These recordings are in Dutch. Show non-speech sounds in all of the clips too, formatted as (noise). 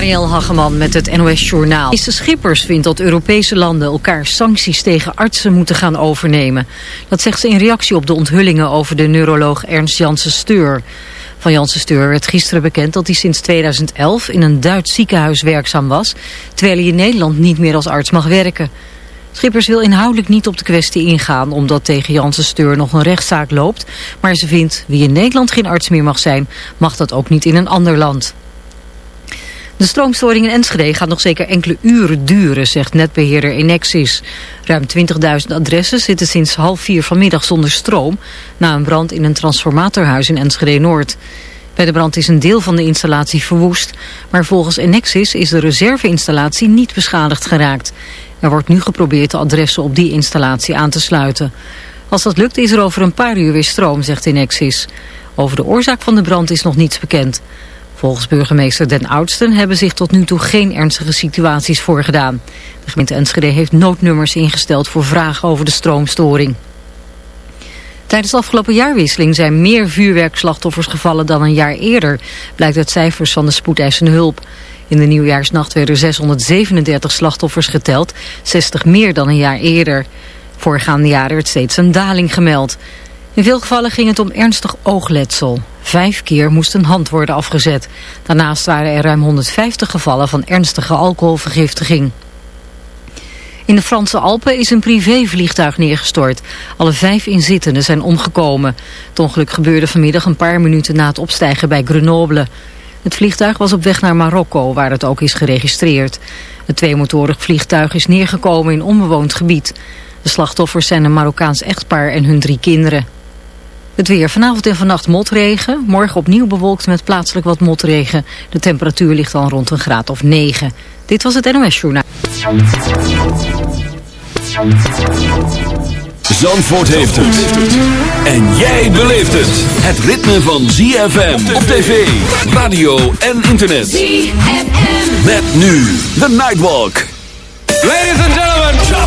Marielle Hageman met het NOS Journaal. Minister Schippers vindt dat Europese landen elkaar sancties tegen artsen moeten gaan overnemen. Dat zegt ze in reactie op de onthullingen over de neuroloog Ernst Janssen Steur. Van Janssen Steur werd gisteren bekend dat hij sinds 2011 in een Duits ziekenhuis werkzaam was... terwijl hij in Nederland niet meer als arts mag werken. Schippers wil inhoudelijk niet op de kwestie ingaan omdat tegen Janssen Steur nog een rechtszaak loopt. Maar ze vindt wie in Nederland geen arts meer mag zijn, mag dat ook niet in een ander land. De stroomstoring in Enschede gaat nog zeker enkele uren duren, zegt netbeheerder Enexis. Ruim 20.000 adressen zitten sinds half vier vanmiddag zonder stroom... na een brand in een transformatorhuis in Enschede-Noord. Bij de brand is een deel van de installatie verwoest... maar volgens Enexis is de reserveinstallatie niet beschadigd geraakt. Er wordt nu geprobeerd de adressen op die installatie aan te sluiten. Als dat lukt is er over een paar uur weer stroom, zegt Enexis. Over de oorzaak van de brand is nog niets bekend. Volgens burgemeester Den Oudsten hebben zich tot nu toe geen ernstige situaties voorgedaan. De gemeente Enschede heeft noodnummers ingesteld voor vragen over de stroomstoring. Tijdens de afgelopen jaarwisseling zijn meer vuurwerkslachtoffers gevallen dan een jaar eerder, blijkt uit cijfers van de spoedeisende hulp. In de nieuwjaarsnacht werden 637 slachtoffers geteld, 60 meer dan een jaar eerder. Voorgaande jaren werd steeds een daling gemeld. In veel gevallen ging het om ernstig oogletsel. Vijf keer moest een hand worden afgezet. Daarnaast waren er ruim 150 gevallen van ernstige alcoholvergiftiging. In de Franse Alpen is een privévliegtuig neergestort. Alle vijf inzittenden zijn omgekomen. Het ongeluk gebeurde vanmiddag een paar minuten na het opstijgen bij Grenoble. Het vliegtuig was op weg naar Marokko, waar het ook is geregistreerd. Het tweemotorig vliegtuig is neergekomen in onbewoond gebied. De slachtoffers zijn een Marokkaans echtpaar en hun drie kinderen. Het weer vanavond en vannacht motregen. Morgen opnieuw bewolkt met plaatselijk wat motregen. De temperatuur ligt dan rond een graad of 9. Dit was het NOS Journaal. Zandvoort heeft het. En jij beleeft het. Het ritme van ZFM op tv, radio en internet. ZFM. Met nu de Nightwalk. Ladies and gentlemen.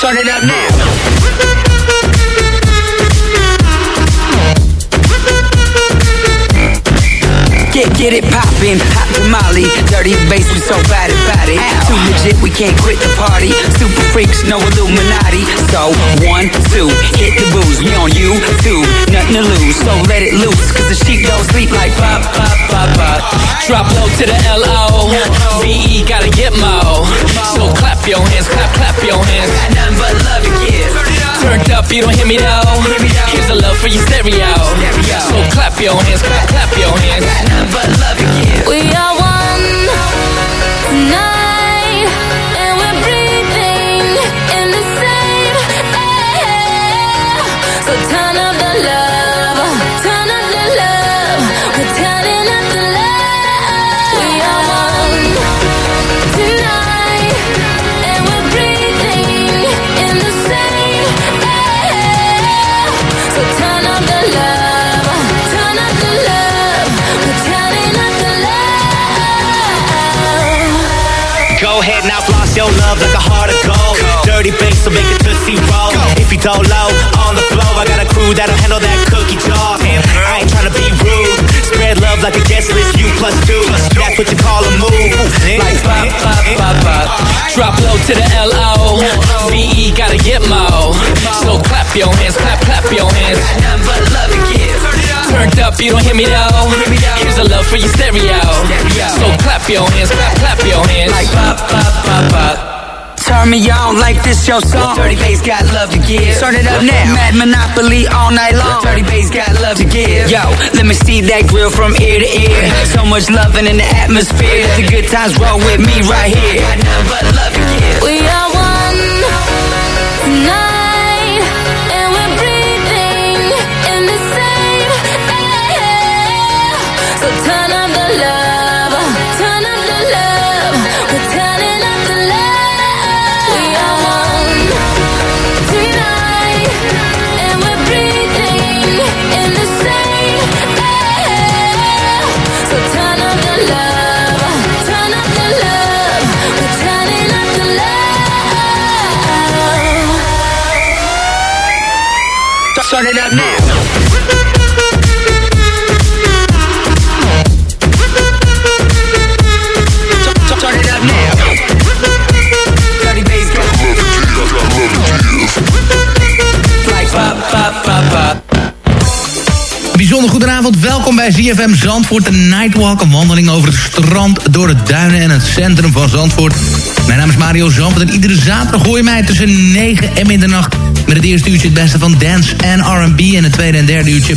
Turn it up now. Get, get it poppin', hot tamale, dirty bass, we so bad about it. Too legit, we can't quit the party. Super freaks, no Illuminati. So, one, two, hit the booze, we on you, two, nothing to lose. So let it loose, cause the sheep don't sleep like pop, pop, pop, pop. Drop low to the L-O V-E gotta get mo So clap your hands, clap, clap your hands Got nothing but love to give. Turned up, you don't hear me though Here's the love for your stereo So clap your hands, clap, clap your hands nothing but love give. We are one tonight, your love like a heart of gold. Dirty bass, so make it tootsie roll. If you don't low, on the flow, I got a crew that'll handle that cookie jar. And I ain't tryna be rude. Spread love like a guest list, you plus two. That's what you call a move. Like pop, pop, pop, pop. Drop low to the L-O. V-E gotta get mo. So clap your hands, clap, clap your hands. Nothing but love to give. Turned up, you don't hear me though. Here's a love for your stereo. So clap your hands, clap, clap your hands. Like pop, pop, pop, pop. Turn me on like this your song. Dirty bass got love to give. Start it up now. Mad Monopoly all night long. Dirty bass got love to give. Yo, let me see that grill from ear to ear. So much loving in the atmosphere. The good times roll with me right here. Got nothing but love Goedenavond, welkom bij ZFM Zandvoort, de Nightwalk. Een wandeling over het strand, door de duinen en het centrum van Zandvoort. Mijn naam is Mario Zandvoort en iedere zaterdag gooi je mij tussen 9 en middernacht... met het eerste uurtje het beste van dance en R&B... en het tweede en derde uurtje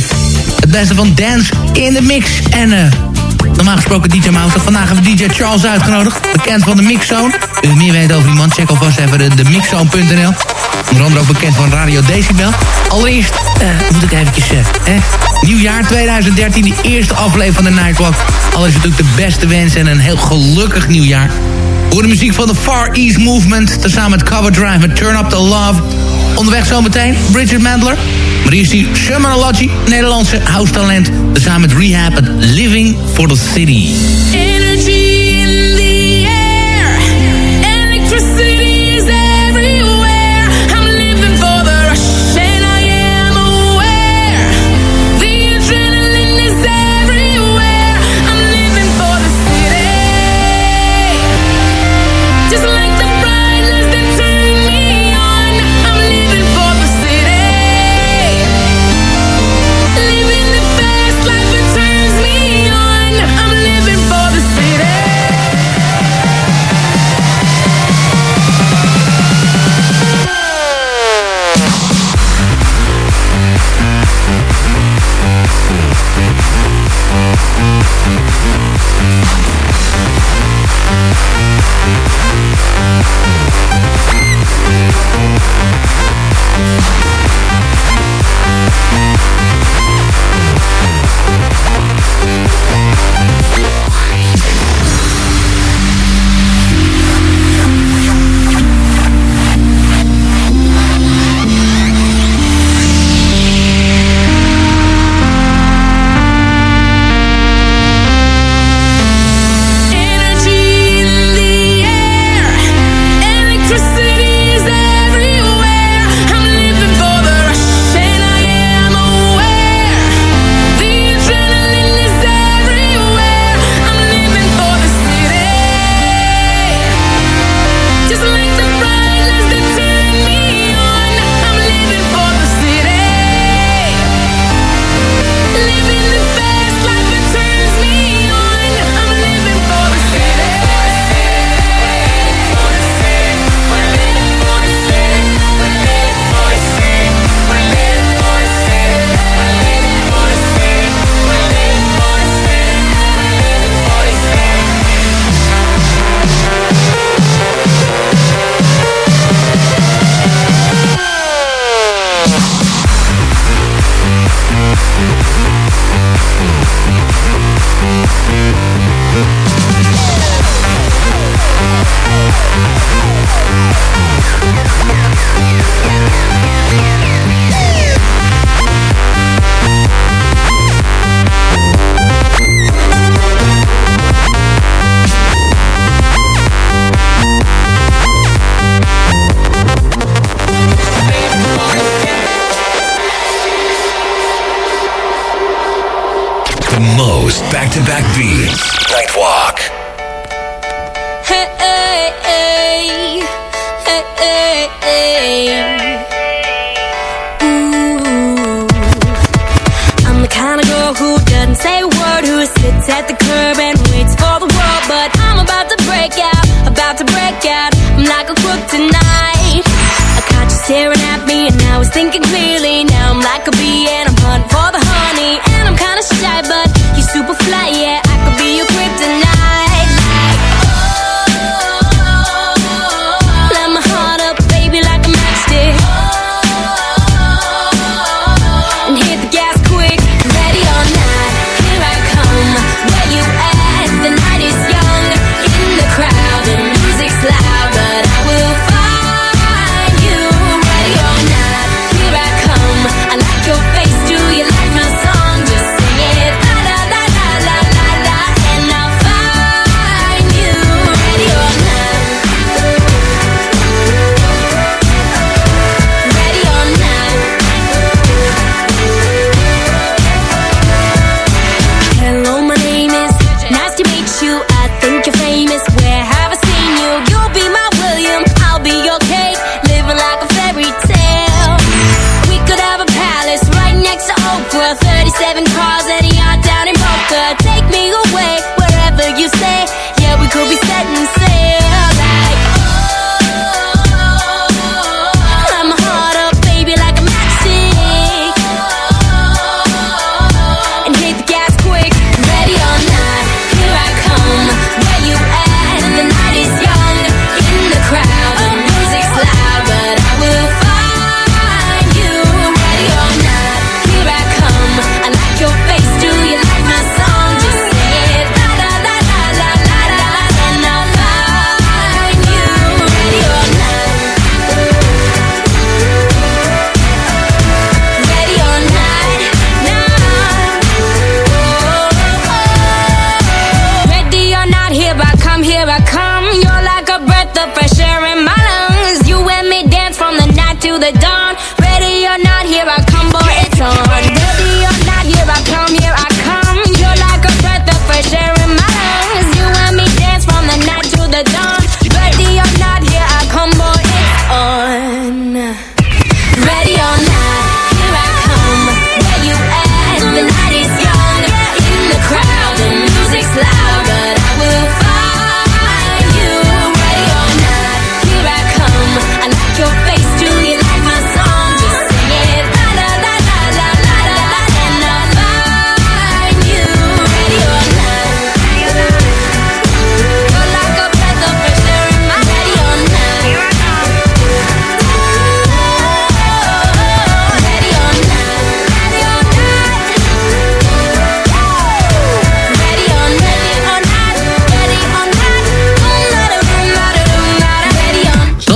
het beste van dance in de mix. En eh, normaal gesproken DJ Mouse. Vandaag hebben we DJ Charles uitgenodigd, bekend van de Mixzone. Wil je meer weten over die man, check alvast even de, mixzone.nl. Onder andere ook bekend van Radio Decibel. Allereerst eh, moet ik eventjes hè. Nieuwjaar 2013, de eerste aflevering van de Nightwalk. Alles natuurlijk de beste wensen en een heel gelukkig nieuwjaar. Voor de muziek van de Far East Movement, tezamen met Cover Drive met Turn Up The Love. Onderweg zometeen Bridget Mandler. Maar hier is die Nederlandse house talent. Tezamen met Rehab en Living for the City.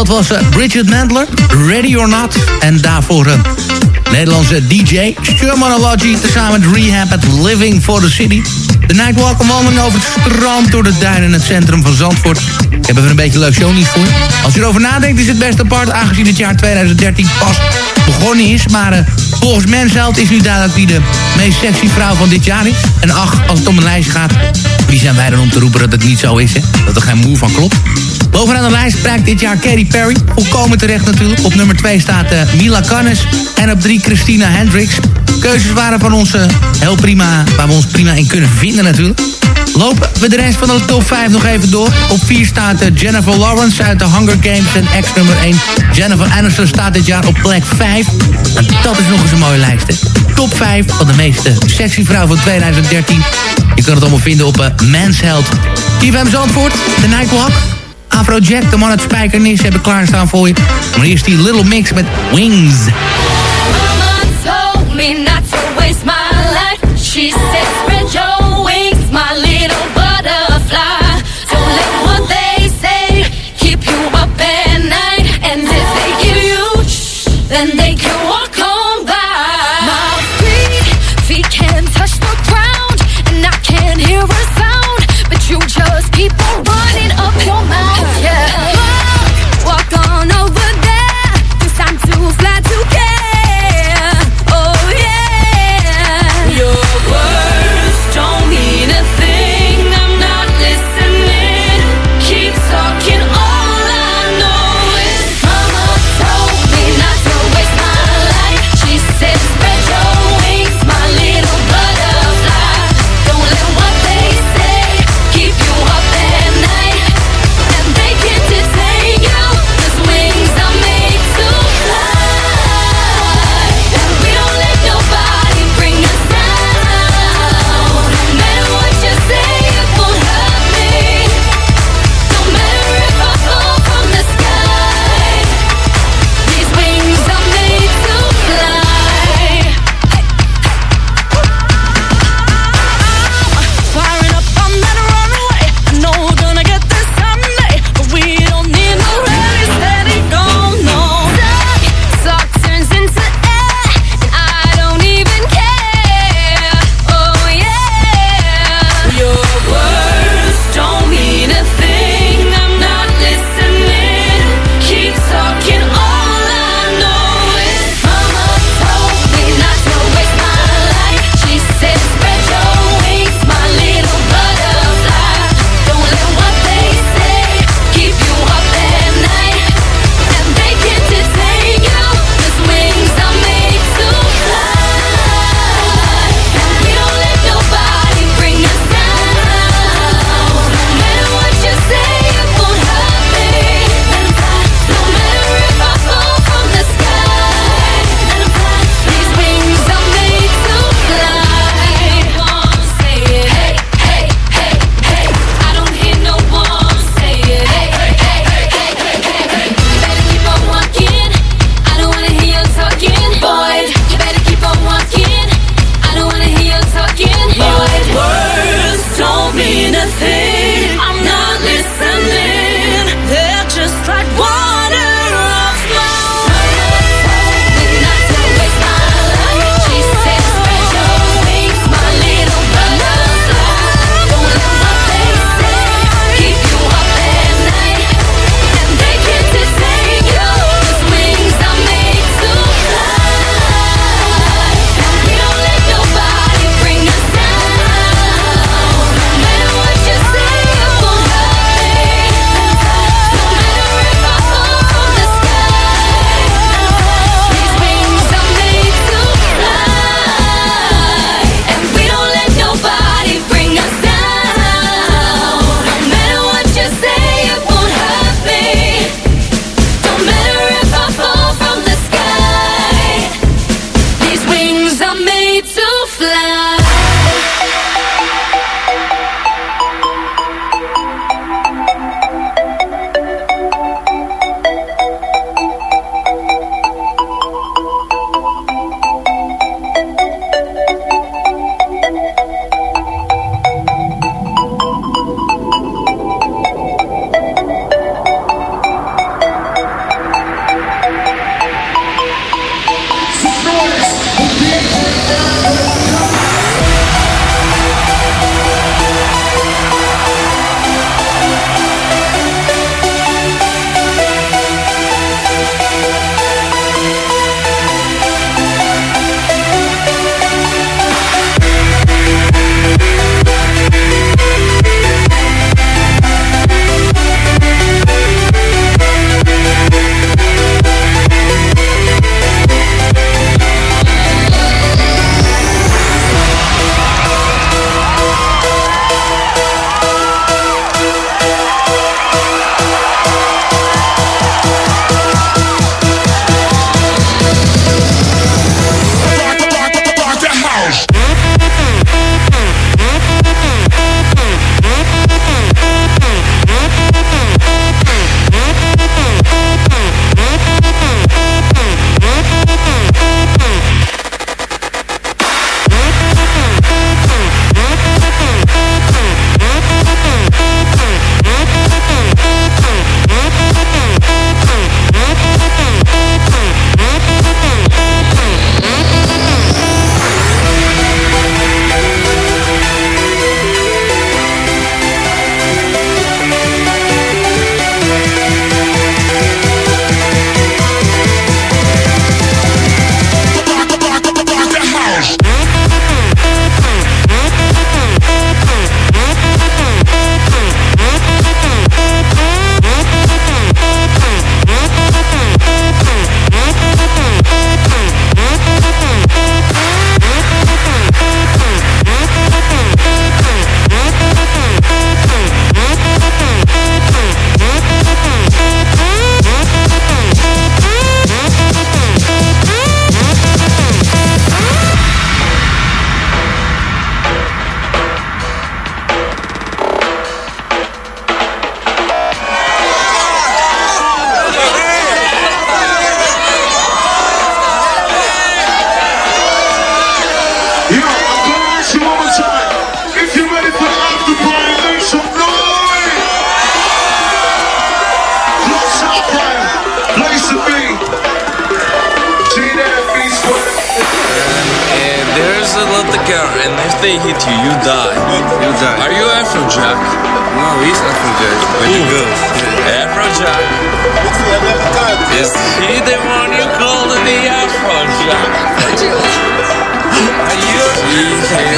dat was eh, Bridget Mandler, Ready or Not. En daarvoor een Nederlandse DJ, Shermanology... tezamen met Rehab at Living for the City. De Nightwalk wandeling over het strand, door de duinen in het centrum van Zandvoort. Ik heb even een beetje leuk show niet voor. Als je erover nadenkt is het best apart, aangezien het jaar 2013 pas begonnen is. Maar uh, volgens Mensheld is nu duidelijk wie de meest sexy vrouw van dit jaar is. En ach, als het om een lijst gaat, wie zijn wij dan om te roepen dat het niet zo is, hè? Dat er geen moe van klopt. Bovenaan de lijst prijkt dit jaar Katy Perry. Volkomen terecht natuurlijk. Op nummer 2 staat eh, Mila Cannes. En op 3 Christina Hendricks. Keuzes waren van ons eh, heel prima, waar we ons prima in kunnen vinden natuurlijk. Lopen we de rest van de top 5 nog even door. Op 4 staat eh, Jennifer Lawrence uit de Hunger Games en ex nummer 1. Jennifer Aniston staat dit jaar op plek 5. En dat is nog eens een mooie lijst. Hè. Top 5 van de meeste sexy van 2013. Je kan het allemaal vinden op uh, Men's Health. Zandvoort, de Nightwalk. Afrojack, de man uit Spijkernis, hebben klaarstaan voor je. Maar is die Little Mix met Wings. Mama told me not to waste my life. She said, spread your wings, my little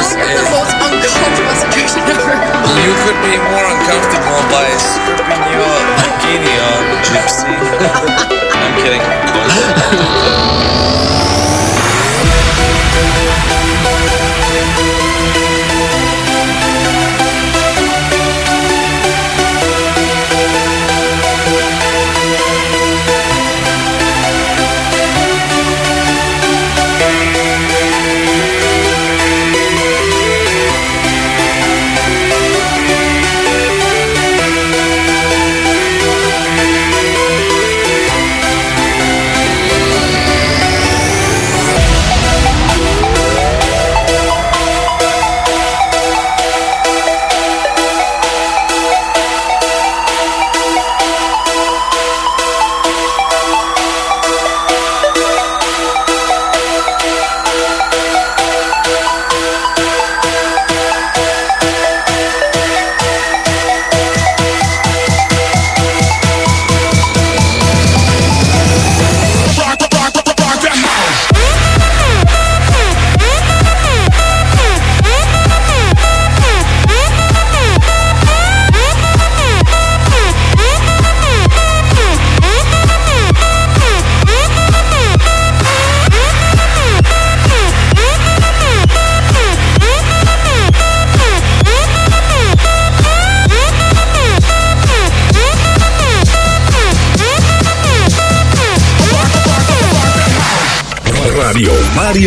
This is the most uncomfortable situation ever. You could be more uncomfortable by stripping your bikini on, gypsy. (laughs) I'm kidding.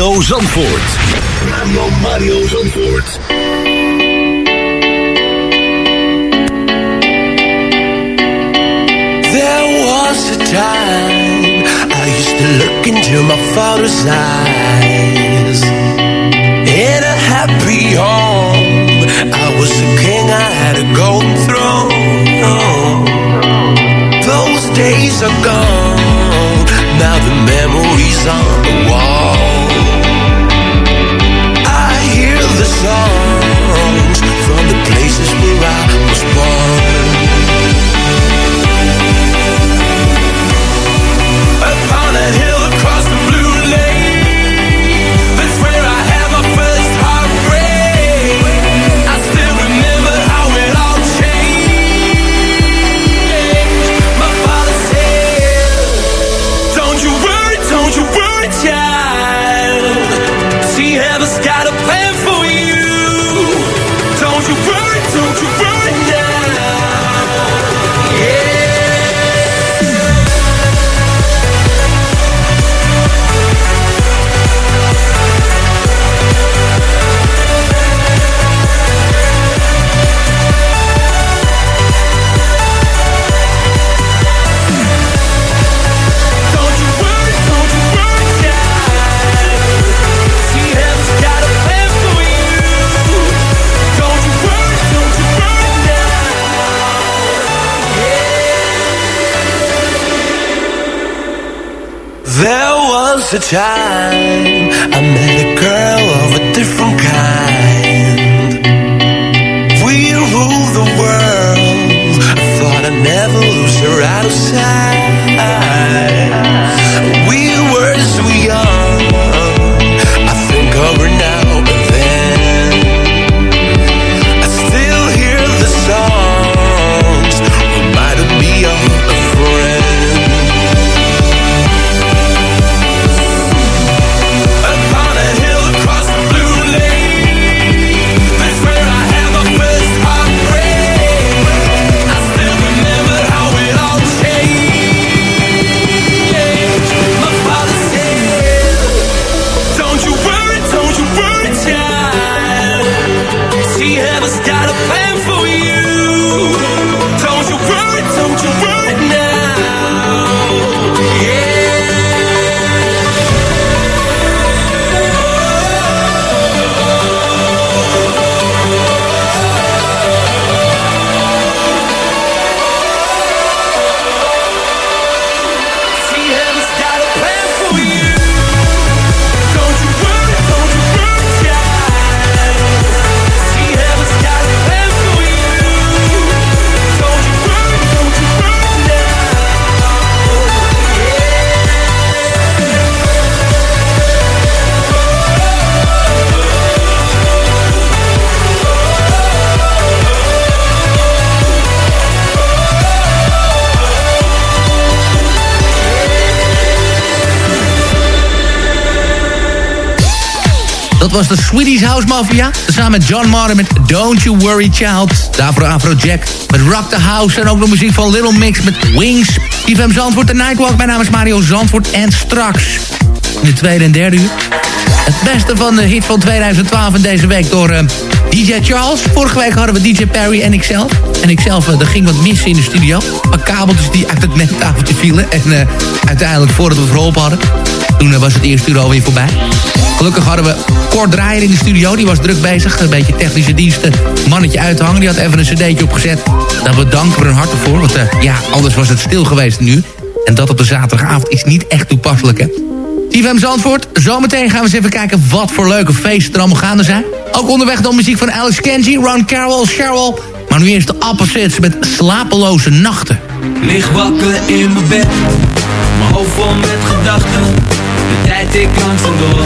Mario Zandvoort. Radio Mario Zandvoort. There was a time I used to look into my father's eyes the time I met was de Swedish House Mafia. Samen met John Martin met Don't You Worry Child. Daarvoor Afrojack met Rock the House. En ook de muziek van Little Mix met Wings. IFM Zandvoort, de Nightwalk. Mijn naam is Mario Zandvoort. En straks in de tweede en derde uur... het beste van de hit van 2012 en deze week door... Uh, DJ Charles. Vorige week hadden we DJ Perry en ikzelf. En ikzelf, uh, er ging wat mis in de studio. Een kabeltjes die uit het nettafeltje vielen. En uh, uiteindelijk, voordat we verholpen hadden... toen was het eerste uur alweer voorbij. Gelukkig hadden we Kort Draaier in de studio. Die was druk bezig. Een beetje technische diensten. Mannetje uit te hangen. Die had even een cd'tje opgezet. Daar bedanken we een harte voor. Want ja, anders was het stil geweest nu. En dat op de zaterdagavond is niet echt toepasselijk, hè. TVM Zandvoort. Zometeen gaan we eens even kijken wat voor leuke feesten er allemaal gaande zijn. Ook onderweg dan muziek van Alex Kenji, Ron Carroll, Cheryl. Maar nu eerst de Opposites met slapeloze nachten. Lig wakker in mijn bed, mijn hoofd vol met gedachten. De tijd ik langzaam door,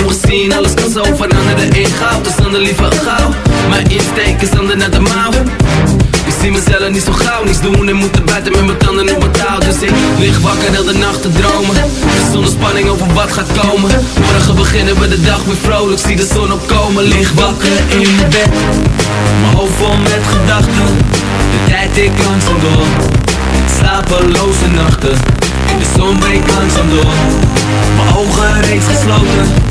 Alles kan zo veranderen in goud. Dus dan de liever gauw. Mijn insteek is dan naar de mouw. Ik zie mezelf niet zo gauw, niets doen en moeten buiten met mijn tanden op mijn touw. Dus ik lig wakker heel de nacht te dromen. Zonder spanning over wat gaat komen. Morgen beginnen we de dag weer vrolijk, zie de zon opkomen. Lig wakker in mijn bed, mijn hoofd vol met gedachten. De tijd ik langzaam door, slapeloze nachten. De zon breekt langzaam door, mijn ogen reeds gesloten.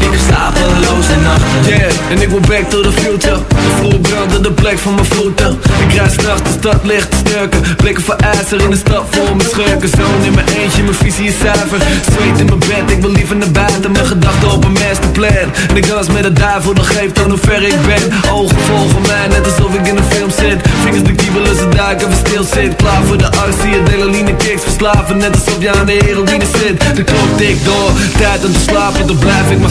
Ik slapeloze nachten. Yeah, en ik wil back to the future. De vloer de plek van mijn voeten. Ik rijd s'nachts de stad licht te snurken. Blikken voor ijzer in de stad vol mijn schurken. Zoon in mijn eentje, mijn visie is zuiver. Zweet in mijn bed, ik wil liever naar buiten. Mijn gedachten op een masterplan. En ik dans met de duivel, dan geeft aan hoe ver ik ben. Ogen volgen mij, net alsof ik in een film zit. Vingers de kiebelen, ze duiken, we stil zit. Klaar voor de arts, zie je delaline kicks verslaven. Net alsof je aan de heroïne zit. De klok tikt door, tijd om te slapen, dan blijf ik maar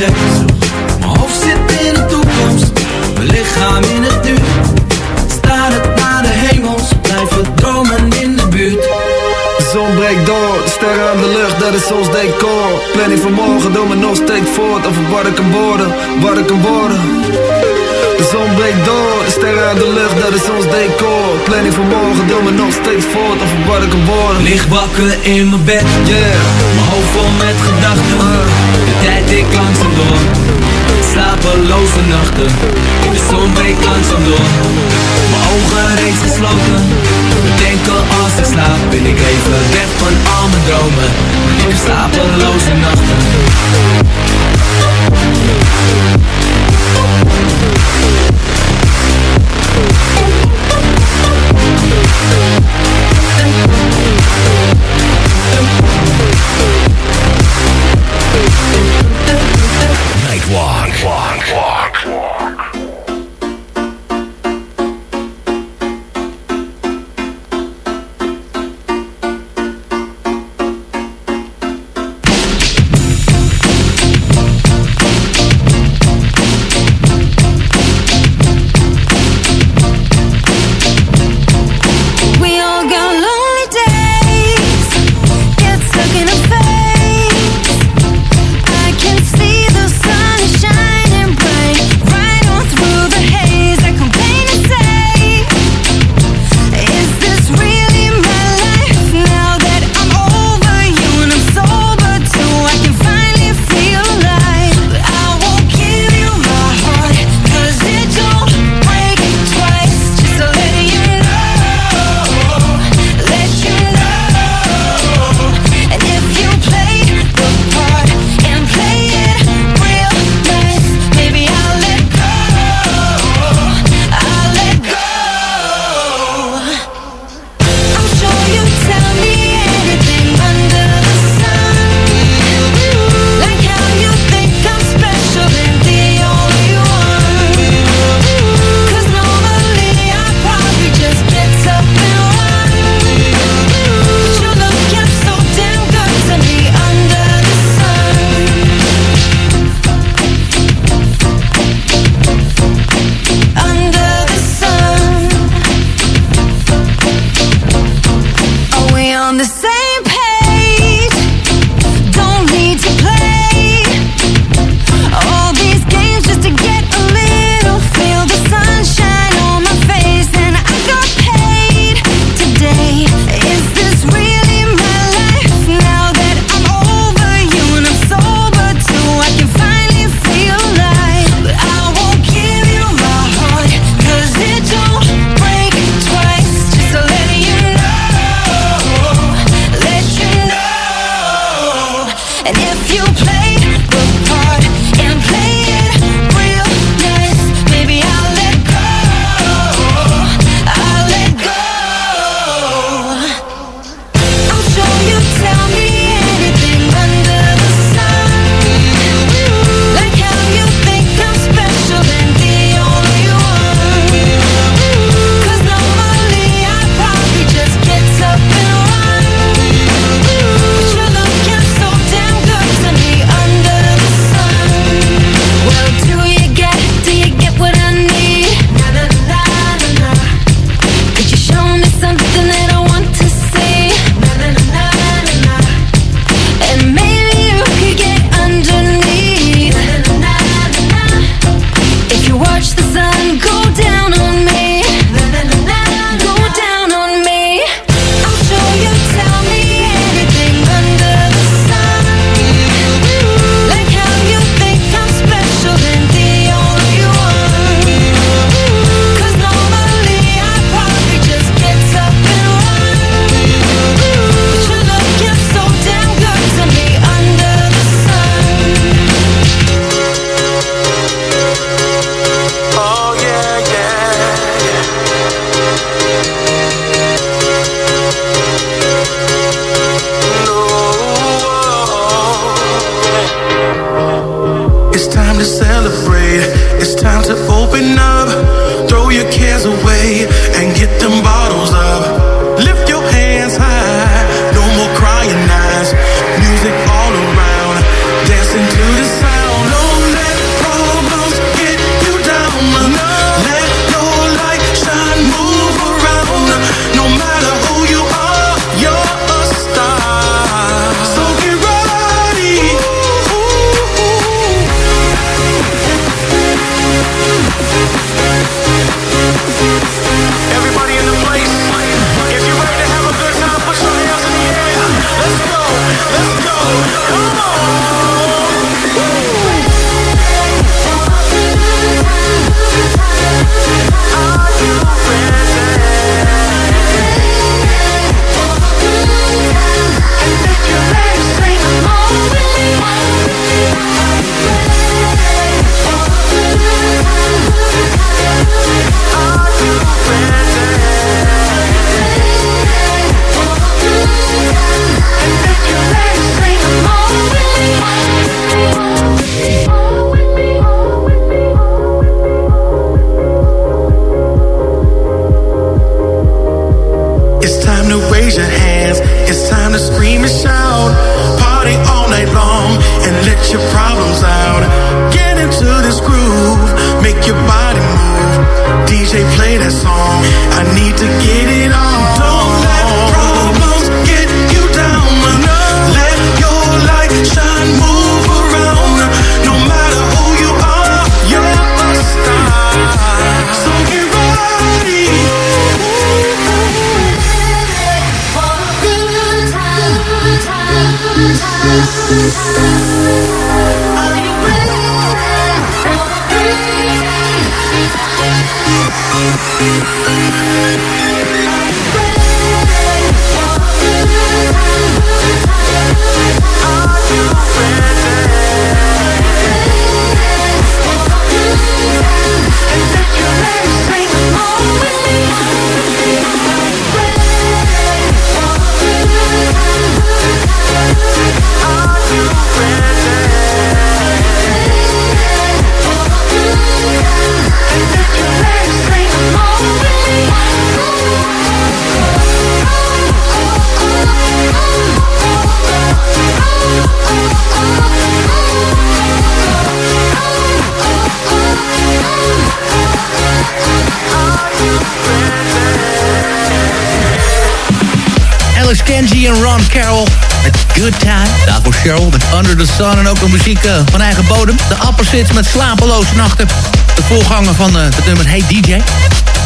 Mijn hoofd zit in de toekomst. Mijn lichaam in het nu. Staar het naar de hemels. Blijven dromen in de buurt. Zon breekt door, sterren aan de lucht, dat is ons decor. Planning van morgen, doe me nog steeds voort. Over wat ik kan worden, wat ik kan worden. De zon breekt door, de sterren aan de lucht, dat is ons decor. Planning van morgen, doe me nog steeds voort. Over wat ik kan. Lig wakker in mijn bed, yeah. Mijn hoofd vol met gedachten. De tijd ik langzaam door. Slapeloze nachten. De zon breekt langzaam door. Mijn ogen reeds gesloten. Bedenken als ik slaap, ben ik even weg van al mijn dromen. Ik slapeloze nachten. Nightwalk. Sun en ook de muziek eh, van eigen bodem. De Opposites met Slapeloze Nachten. De voorganger van eh, het nummer Hey DJ.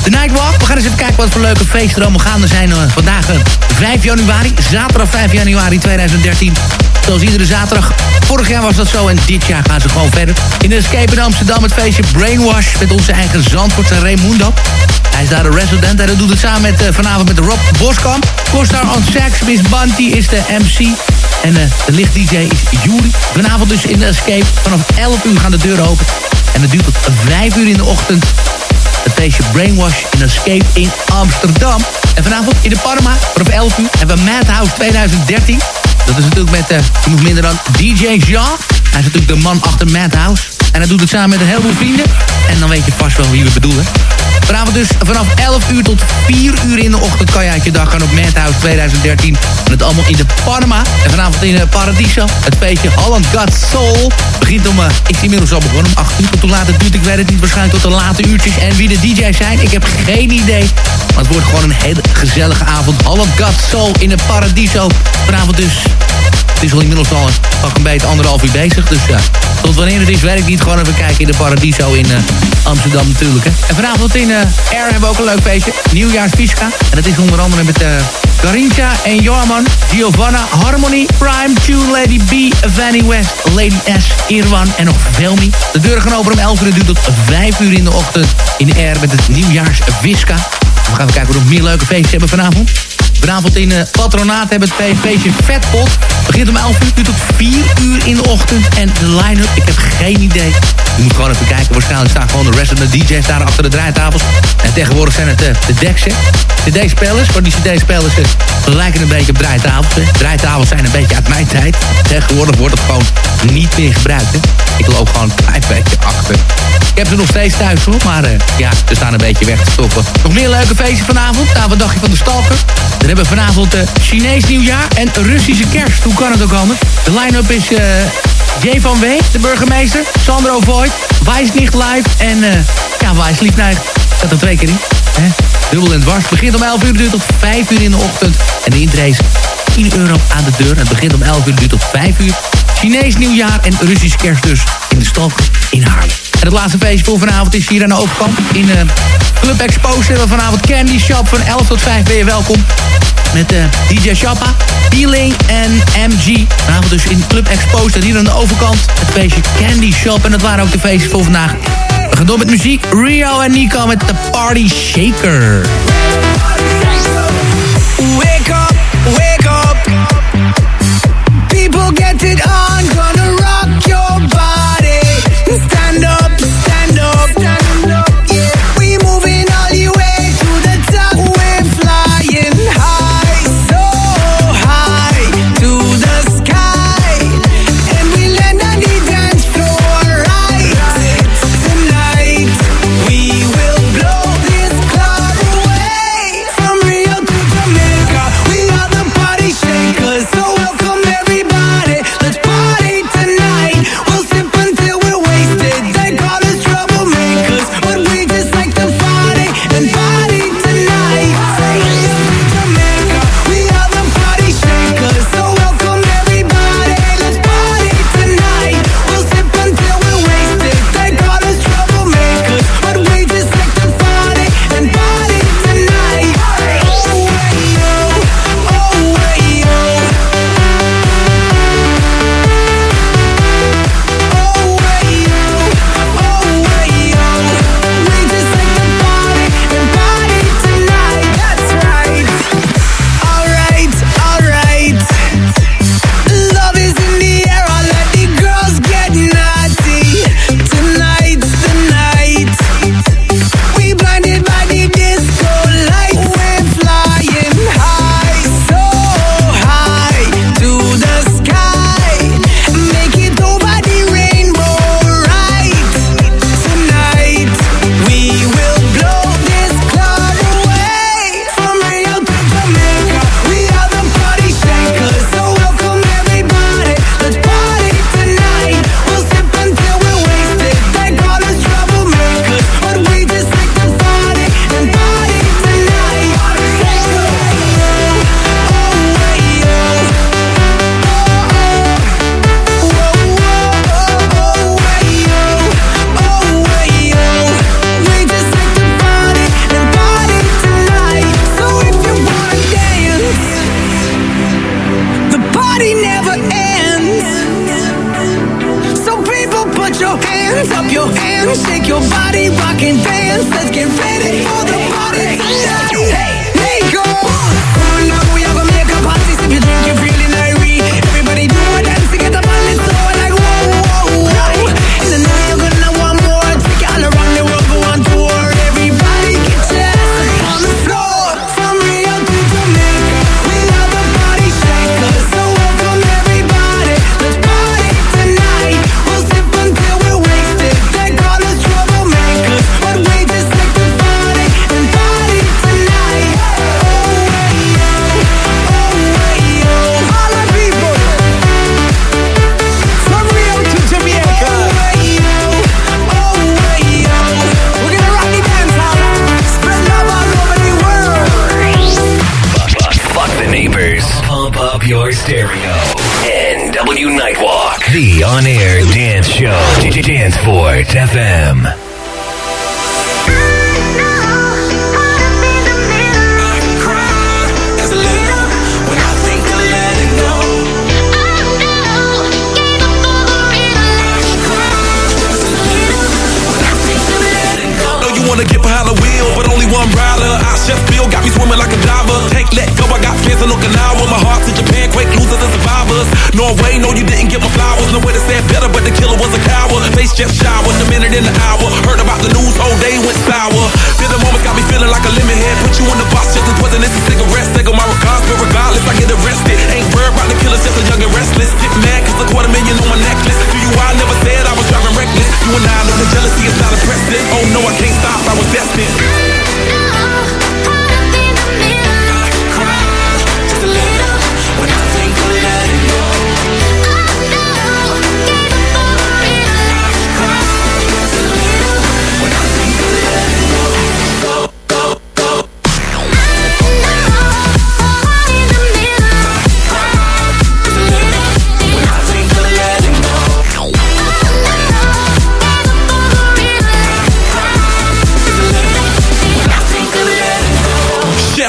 De Nightwalk. We gaan eens even kijken wat voor leuke feesten er allemaal gaande zijn. eh, vandaag eh, 5 januari. Zaterdag 5 januari 2013. Zoals iedere zaterdag. Vorig jaar was dat zo en dit jaar gaan ze gewoon verder. In de Escape in Amsterdam het feestje Brainwash met onze eigen Zandvoortse Raimundo. Hij is daar de resident en hij doet het samen met, vanavond met Rob Boskamp. Costar on Sax, Miss Bunty is de MC. En eh, de licht-dj is Juri. Vanavond dus in de Escape. Vanaf 11 uur gaan de deuren open. En het duurt tot 5 uur in de ochtend. Het feestje Brainwash in Escape in Amsterdam. En vanavond in de Parma, vanaf 11 uur, hebben we Madhouse 2013. Dat is natuurlijk met uh, nog minder dan DJ Jean. Hij is natuurlijk de man achter Madhouse. En hij doet het samen met een heleboel vrienden. En dan weet je vast wel wie we bedoelen. Vanavond dus vanaf 11 uur tot 4 uur in de ochtend kan je uit je dag gaan op Madhouse 2013. En het allemaal in de Panama. En vanavond in uh, Paradiso. Het feestje Holland Got Soul. Begint om, uh, ik zie inmiddels al begonnen om 8 uur. Tot hoe laat het duurt, ik weet het niet. Waarschijnlijk tot de late uurtjes. En wie de DJ's zijn, ik heb geen idee. Maar het wordt gewoon een hele gezellige avond. Holland Got Soul in de Paradiso. Vanavond dus het is al inmiddels al pak een beetje anderhalf uur bezig. Dus ja, tot wanneer het is, werkt niet. Gewoon even kijken in de Paradiso in uh, Amsterdam natuurlijk. Hè. En vanavond in uh, Air hebben we ook een leuk feestje. Nieuwjaarsfiska. En dat is onder andere met uh, Carincha en Jorman, Giovanna, Harmony, Prime, Tune, Lady B, Vanny West, Lady S, Irwan en nog veel meer. De deuren gaan open om 11 uur duurt tot 5 uur in de ochtend in de Air met het Nieuwjaarsfiska. We gaan even kijken of we nog meer leuke feestjes hebben vanavond. Vanavond in uh, Patronaat hebben het feestje Vetpot. Begint om 11 uur, tot 4 uur in de ochtend. En de line-up, ik heb geen idee. Je moet gewoon even kijken. Waarschijnlijk staan gewoon de de DJ's daar achter de draaitafels. En tegenwoordig zijn het uh, de decks, hè. CD-spellers, maar die CD-spellers uh, lijken een beetje op draaitafels. Draaitafels zijn een beetje uit mijn tijd. Tegenwoordig wordt het gewoon niet meer gebruikt. Ik loop gewoon een beetje achter. Ik heb ze nog steeds thuis, hoor. Maar ja, ze staan een beetje weg te stoppen. Nog meer leuke feestjes vanavond. Nou, wat dacht je van de Stalker? Hebben vanavond uh, Chinees nieuwjaar en Russische kerst. Hoe kan het ook komen? De line-up is uh, Jay van Wee, de burgemeester. Sandro Voigt, Wijs niet live. En uh, ja, Wijs lief nee. Dat er twee keer in. Hè? Dubbel en dwars. Begint om 11 uur, duurt tot 5 uur in de ochtend. En de intree is 10 euro aan de deur. Het begint om 11 uur, duurt tot 5 uur. Chinees nieuwjaar en Russisch kerst dus in de stalk in Haarlem. En het laatste feestje voor vanavond is hier aan de overkant. In uh, Club Exposure we vanavond Candy Shop van 11 tot 5 ben je welkom. Met uh, DJ Shoppa, Healing en MG. Vanavond dus in Club Exposure hier aan de overkant. Het feestje Candy Shop. En dat waren ook de feestjes voor vandaag. We gaan door met muziek. Rio en Nico met The Party Shaker. Wake up, wake up. People get it on, gonna rock your body. Stand up,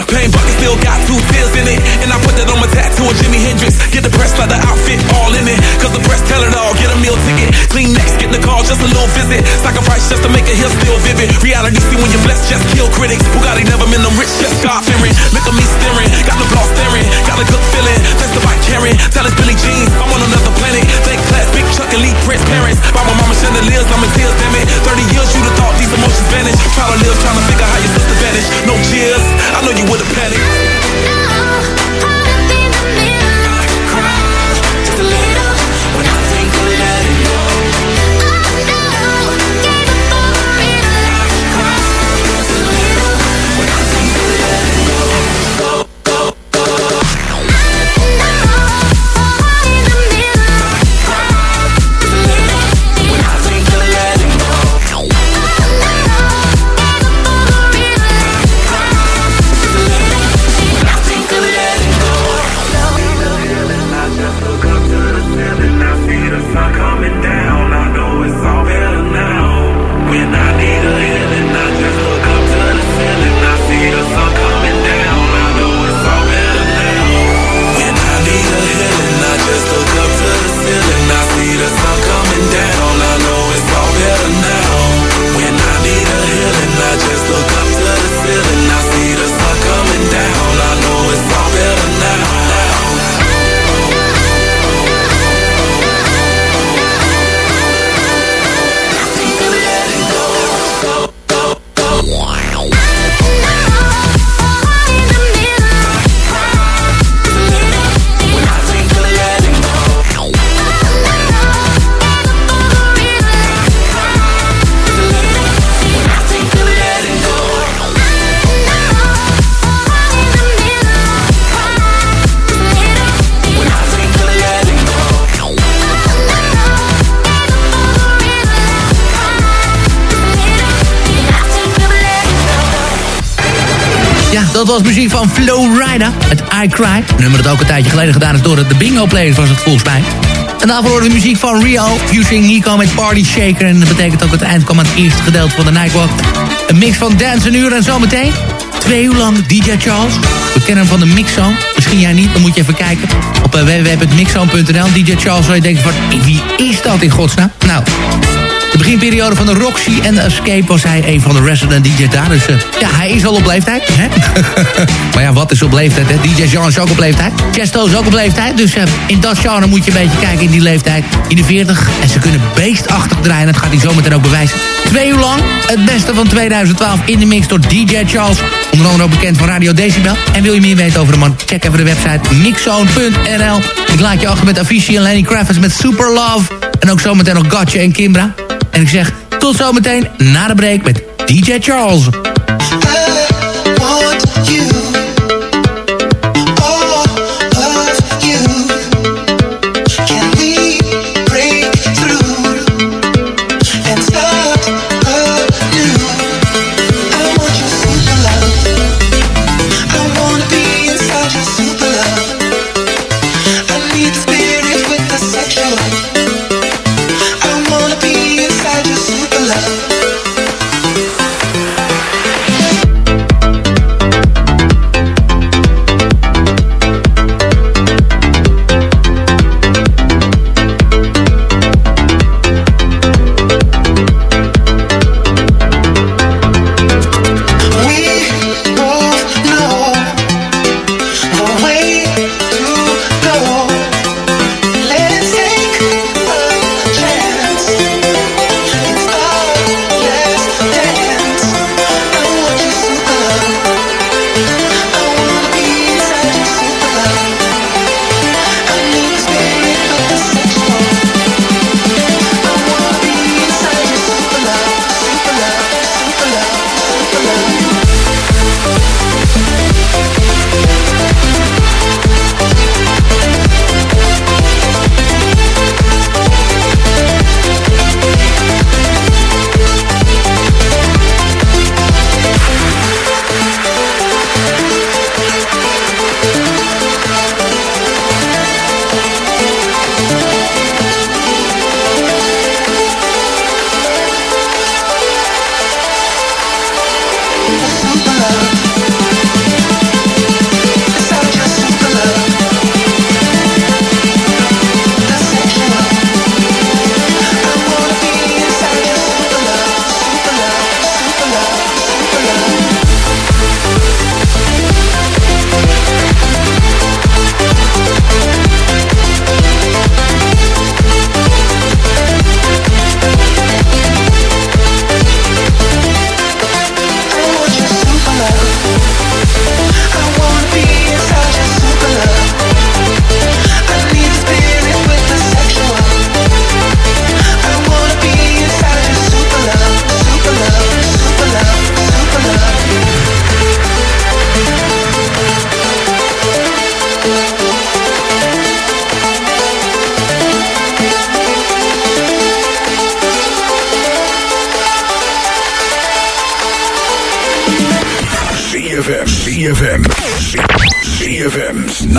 Champagne bucket still got two tears in it. And I tattoo of Jimi Hendrix. Get the press like the outfit all in it. Cause the press tell it all. Get a meal ticket. Clean next, get the call, just a little visit. Sacrifice just to make it here still vivid. Reality see when you're blessed, just kill critics. Bugatti never been them rich, just God fearing. Look at me staring, got the block staring. Got a good feeling, that's the bike carrying. Tell us Billy Jeans, I'm on another planet. Thank class, big Chuck, elite Prince parents. By my mama chandeliers, I'm in tears, damn it. 30 years, you'd have thought these emotions vanished. Try to live, trying to figure how your sister vanished. No cheers, I know you would've panicked. Ja, dat was muziek van Flow Rider. Het I Cry. Nummer dat ook een tijdje geleden gedaan is door de Bingo Players was het volgens mij. En daarvoor horen we muziek van Rio, Fusing Nico met Party Shaker. En dat betekent ook het eind kwam aan het eerste gedeelte van de Nightwalk. Een mix van dance een uur en zometeen twee uur lang DJ Charles. We kennen hem van de Mixzone. Misschien jij niet, dan moet je even kijken. Op uh, www.mixzone.nl. DJ Charles, zou je denken van, wie is dat in godsnaam? Nou, de beginperiode van de Roxy en Escape was hij een van de resident DJ's daar. Dus uh, ja, hij is al op leeftijd. Hè? (laughs) maar ja, wat is op leeftijd? Hè? DJ Jean is ook op leeftijd. Chesto is ook op leeftijd. Dus uh, in dat genre moet je een beetje kijken in die leeftijd. In de 40. En ze kunnen beestachtig draaien. Dat gaat hij zometeen ook bewijzen. Twee uur lang. Het beste van 2012 in de mix door DJ Charles. Onder andere ook bekend van Radio Decibel. En wil je meer weten over de man? Check even de website mixzone.nl. Ik laat je achter met Avicii en Lenny Kravitz met Super Love. En ook zometeen nog Gotcha en Kimbra. En ik zeg tot zometeen na de break met DJ Charles.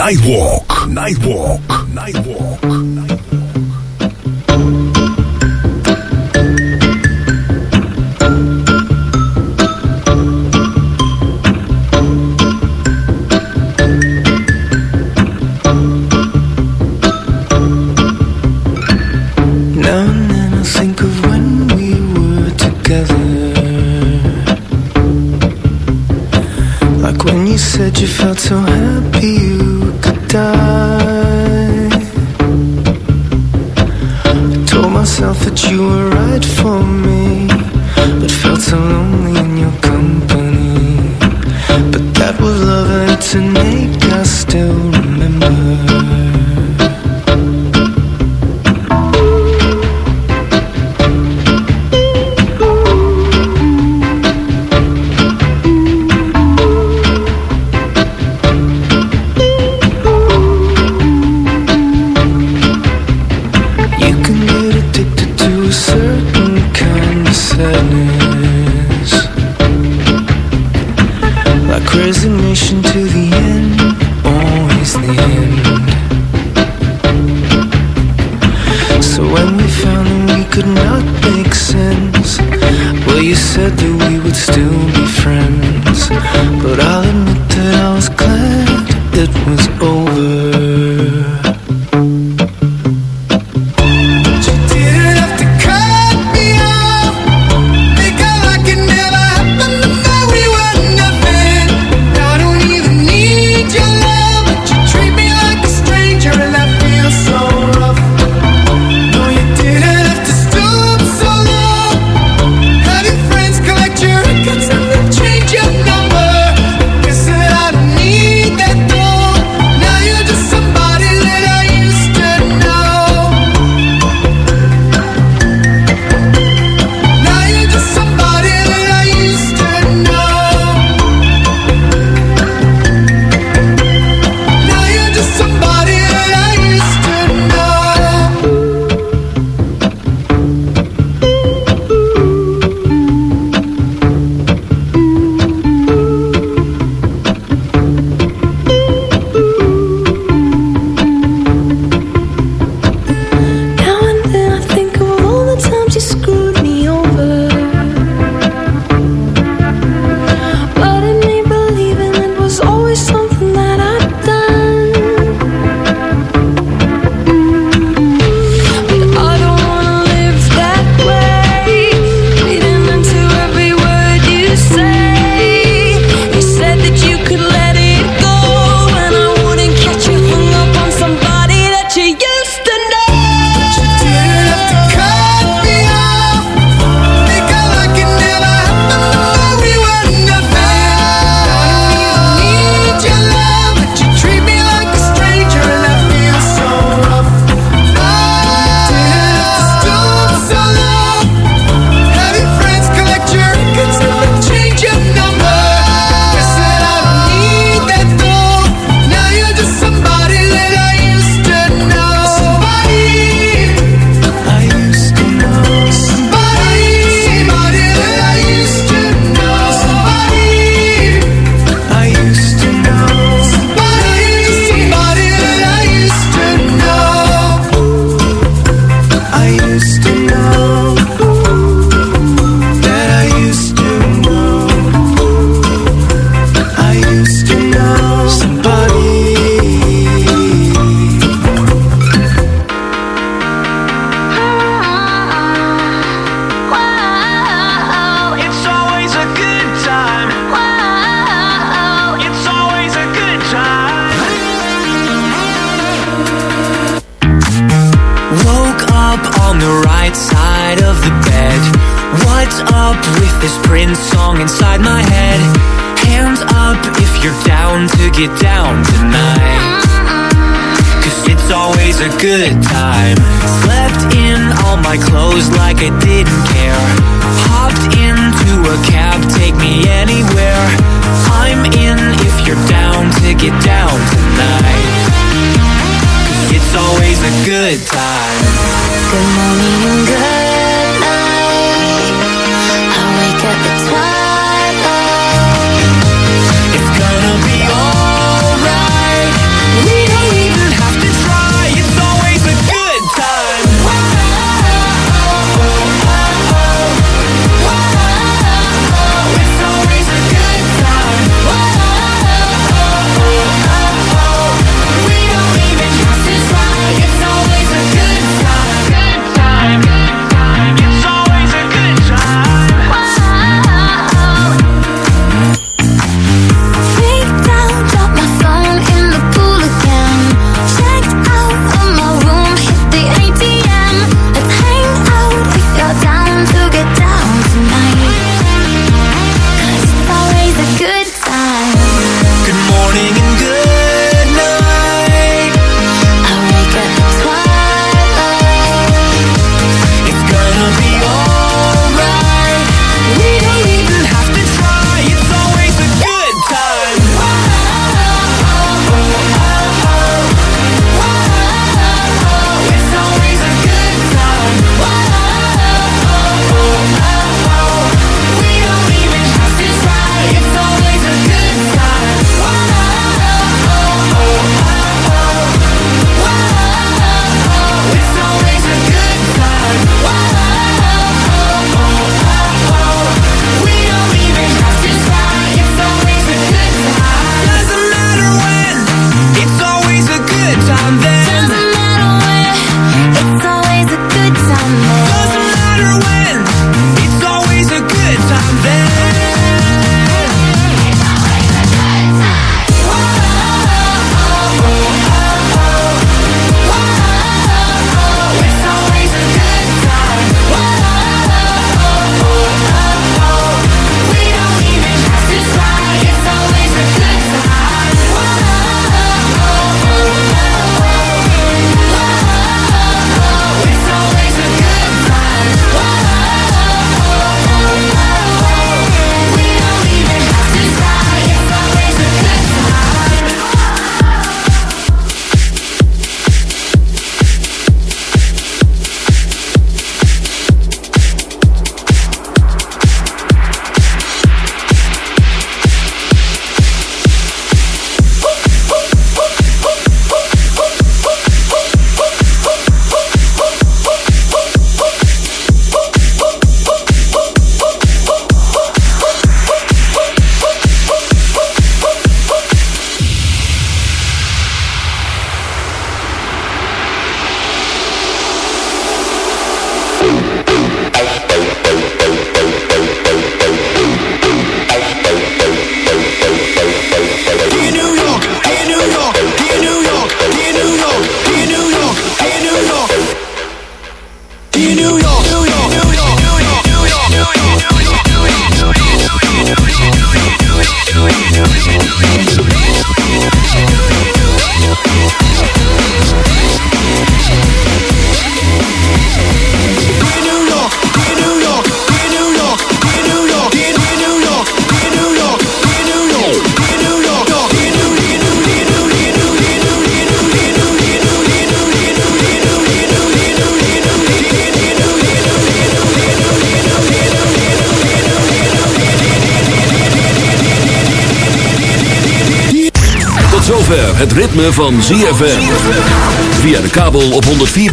Nightwalk. Nightwalk. Nightwalk.